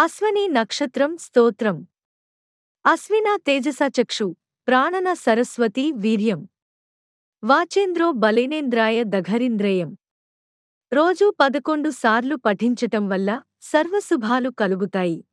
అశ్వని నక్షత్రం స్తోత్రం. అశ్విన తేజసచక్షు ప్రాణన సరస్వతి వీర్యం. వాచేంద్రో బలేనేంద్రాయ దఘరింద్రేయం. రోజూ పదకొండు సార్లు పఠించటం వల్ల సర్వశుభాలు కలుగుతాయి.